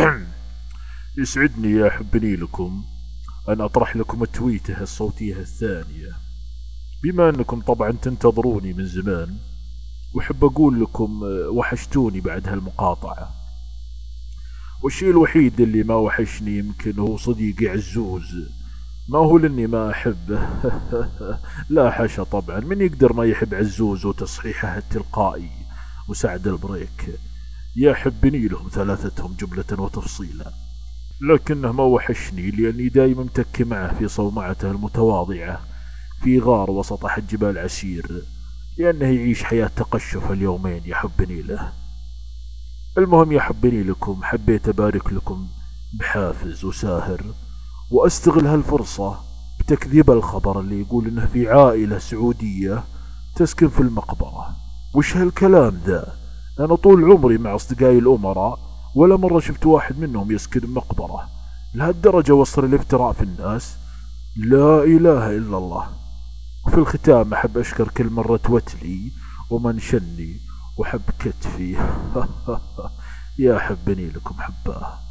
يسعدني يا حبني لكم أن أطرح لكم التويته الصوتية الثانية. بما أنكم طبعا تنتظروني من زمان وحب أقول لكم آه، وحشتوني بعد هالمقاطعة. والشيء الوحيد اللي ما وحشني يمكن هو صديقي عزوز. ما هو لأني ما احبه لا حاشا طبعا. من يقدر ما يحب عزوز وتصحيحه التلقائي وسعد البريك؟ يحبني لهم ثلاثتهم جملة وتفصيلا. لكنه ما وحشني لأني دايما متكي معه في صومعته المتواضعة في غار وسط أحد جبال عسير لأنه يعيش حياة تقشف اليومين يحبني له. المهم يحبني لكم حبيت أبارك لكم بحافز وساهر وأستغل هالفرصة بتكذيب الخبر اللي يقول إنه في عائلة سعودية تسكن في المقبرة. وش هالكلام ذا؟ أنا طول عمري مع أصدقائي الأمراء ولا مرة شفت واحد منهم يسكن مقبرة. لهالدرجة وصل الافتراء في الناس. لا إله إلا الله. وفي الختام أحب أشكر كل مرة وتلي ومنشني وحب كتفي. يا حبني لكم حباه.